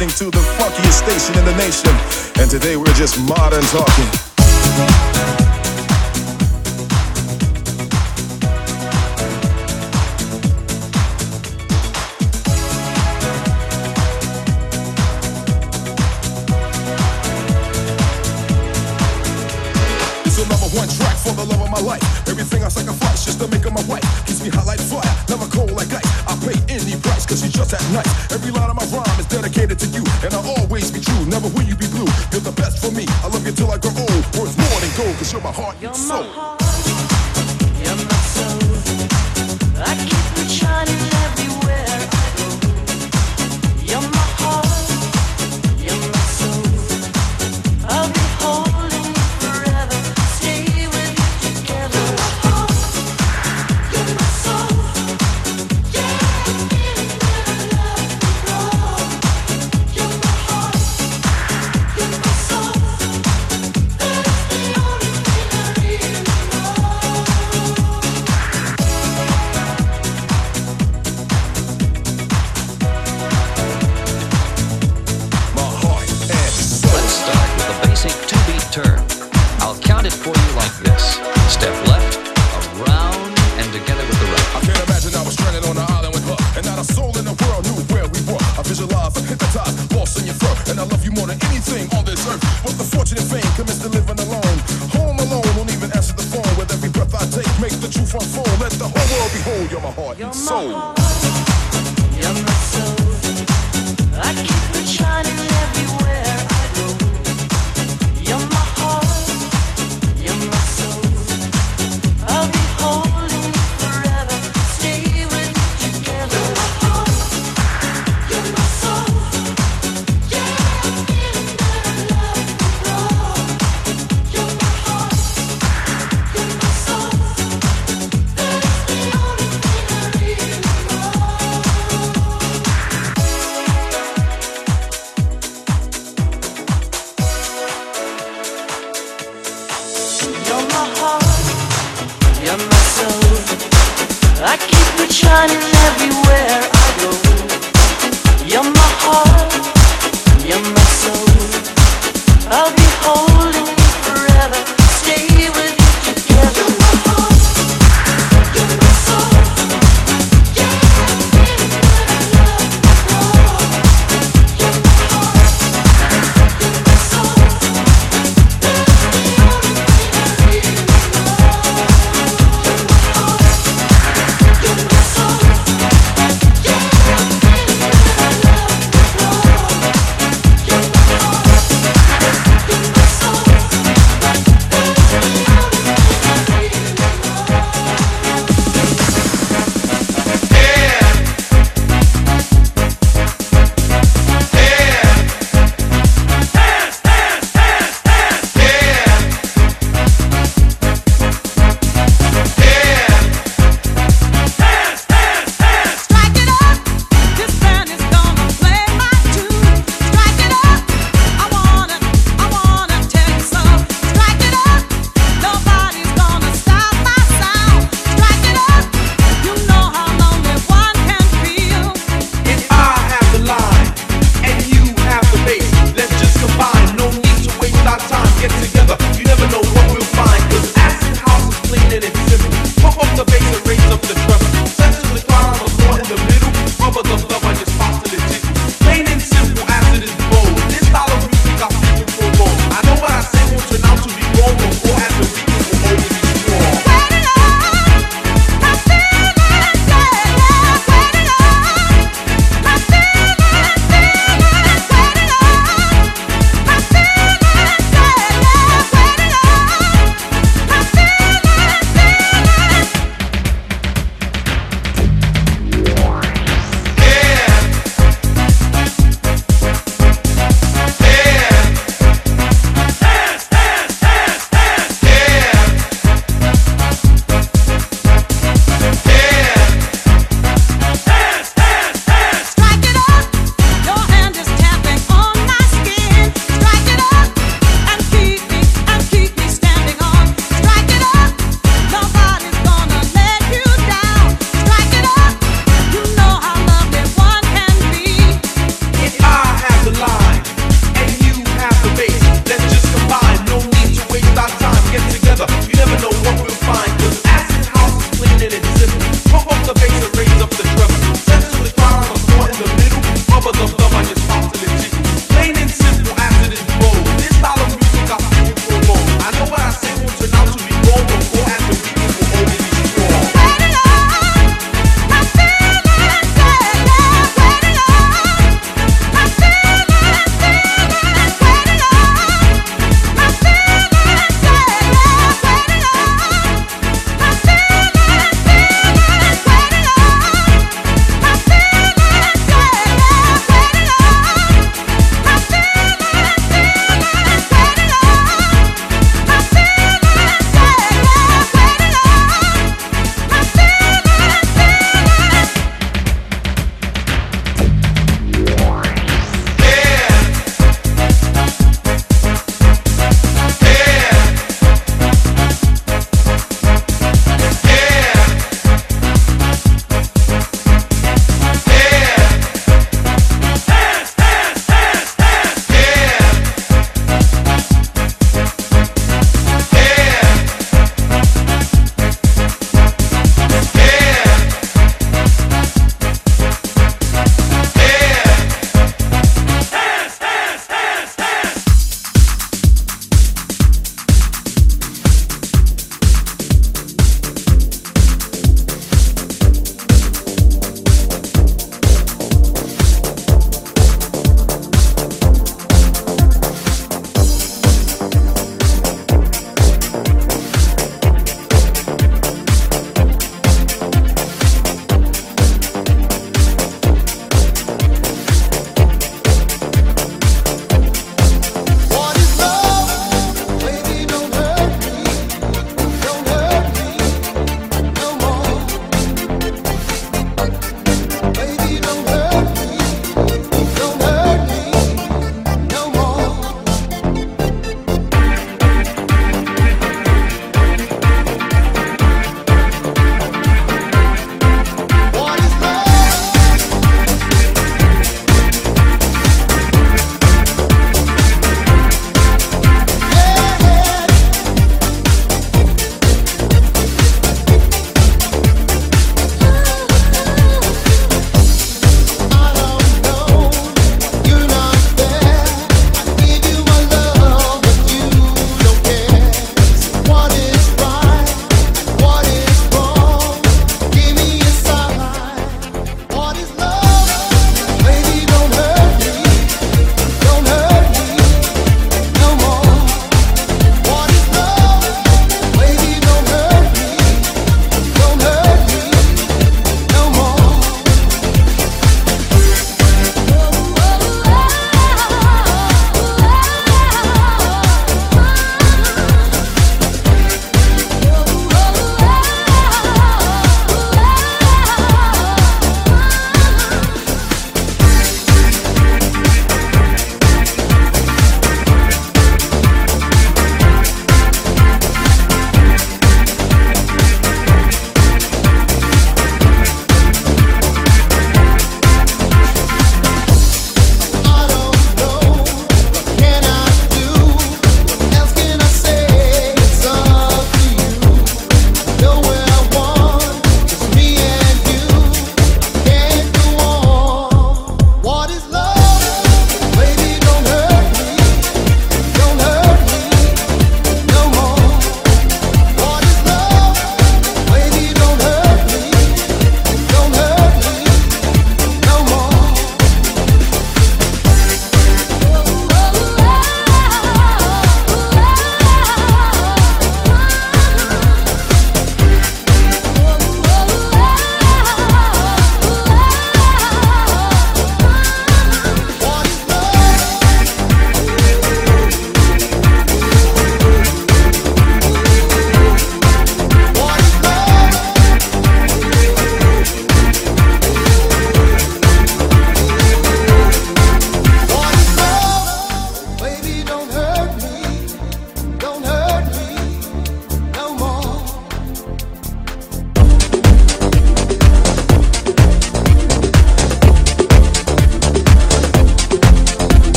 listening to the funkiest station in the nation. And today we're just modern talking. Cause you're my heart and soul.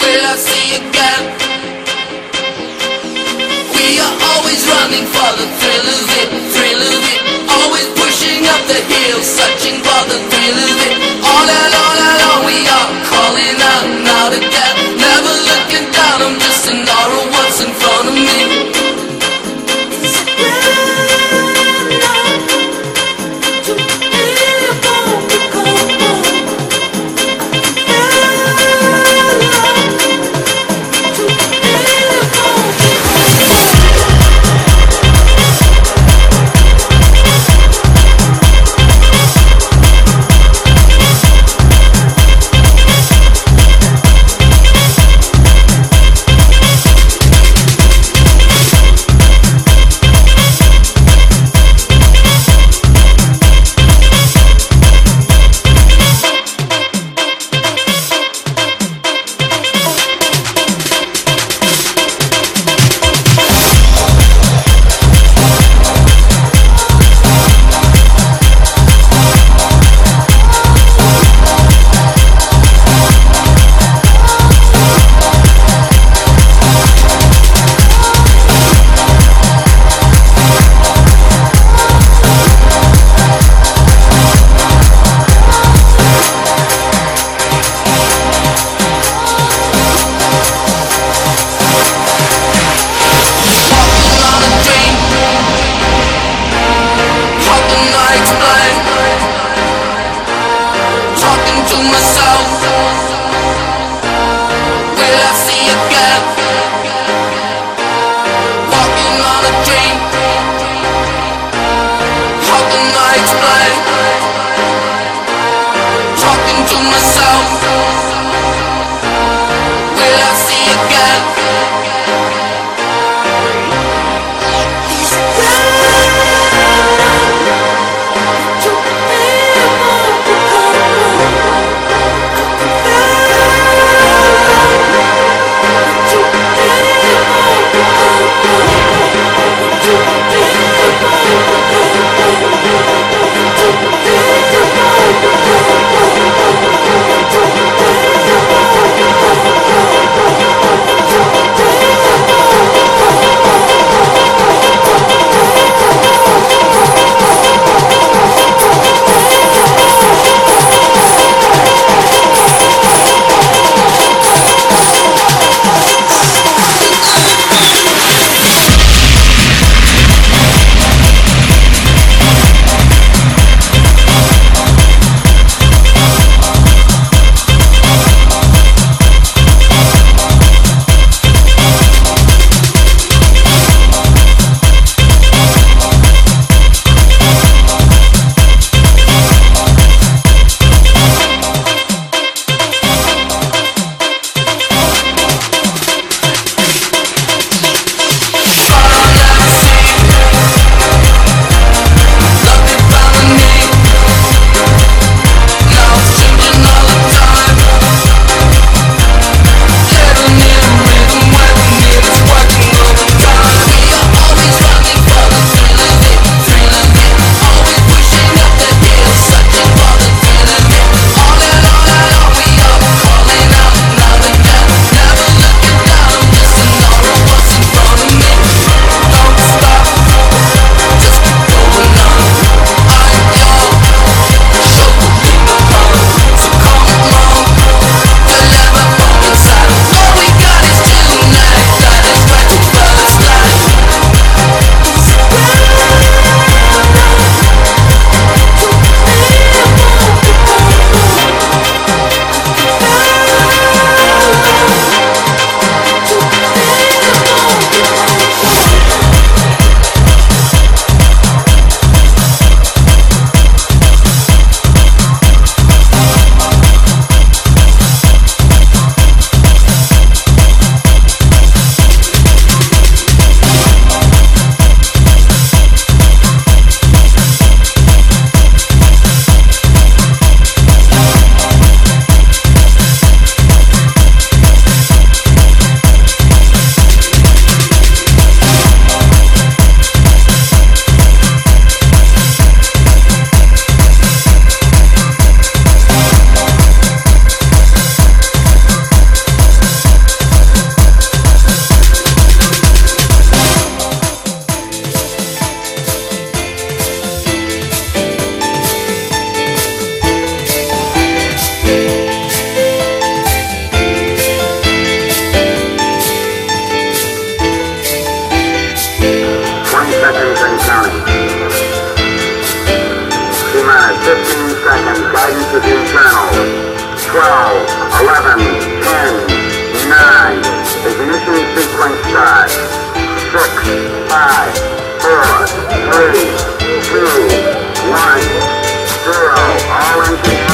Will I see again? We are always running for the thrill of it, thrill of it. Always pushing up the hill, searching for the thrill of it. All alone, alone, we are calling out now to. Never looking down, I'm just an aura messaging channels. 12, 11, 10, 9, ignition sequence start. 6, 5, 4, 3, 2, 1, 0, all engines.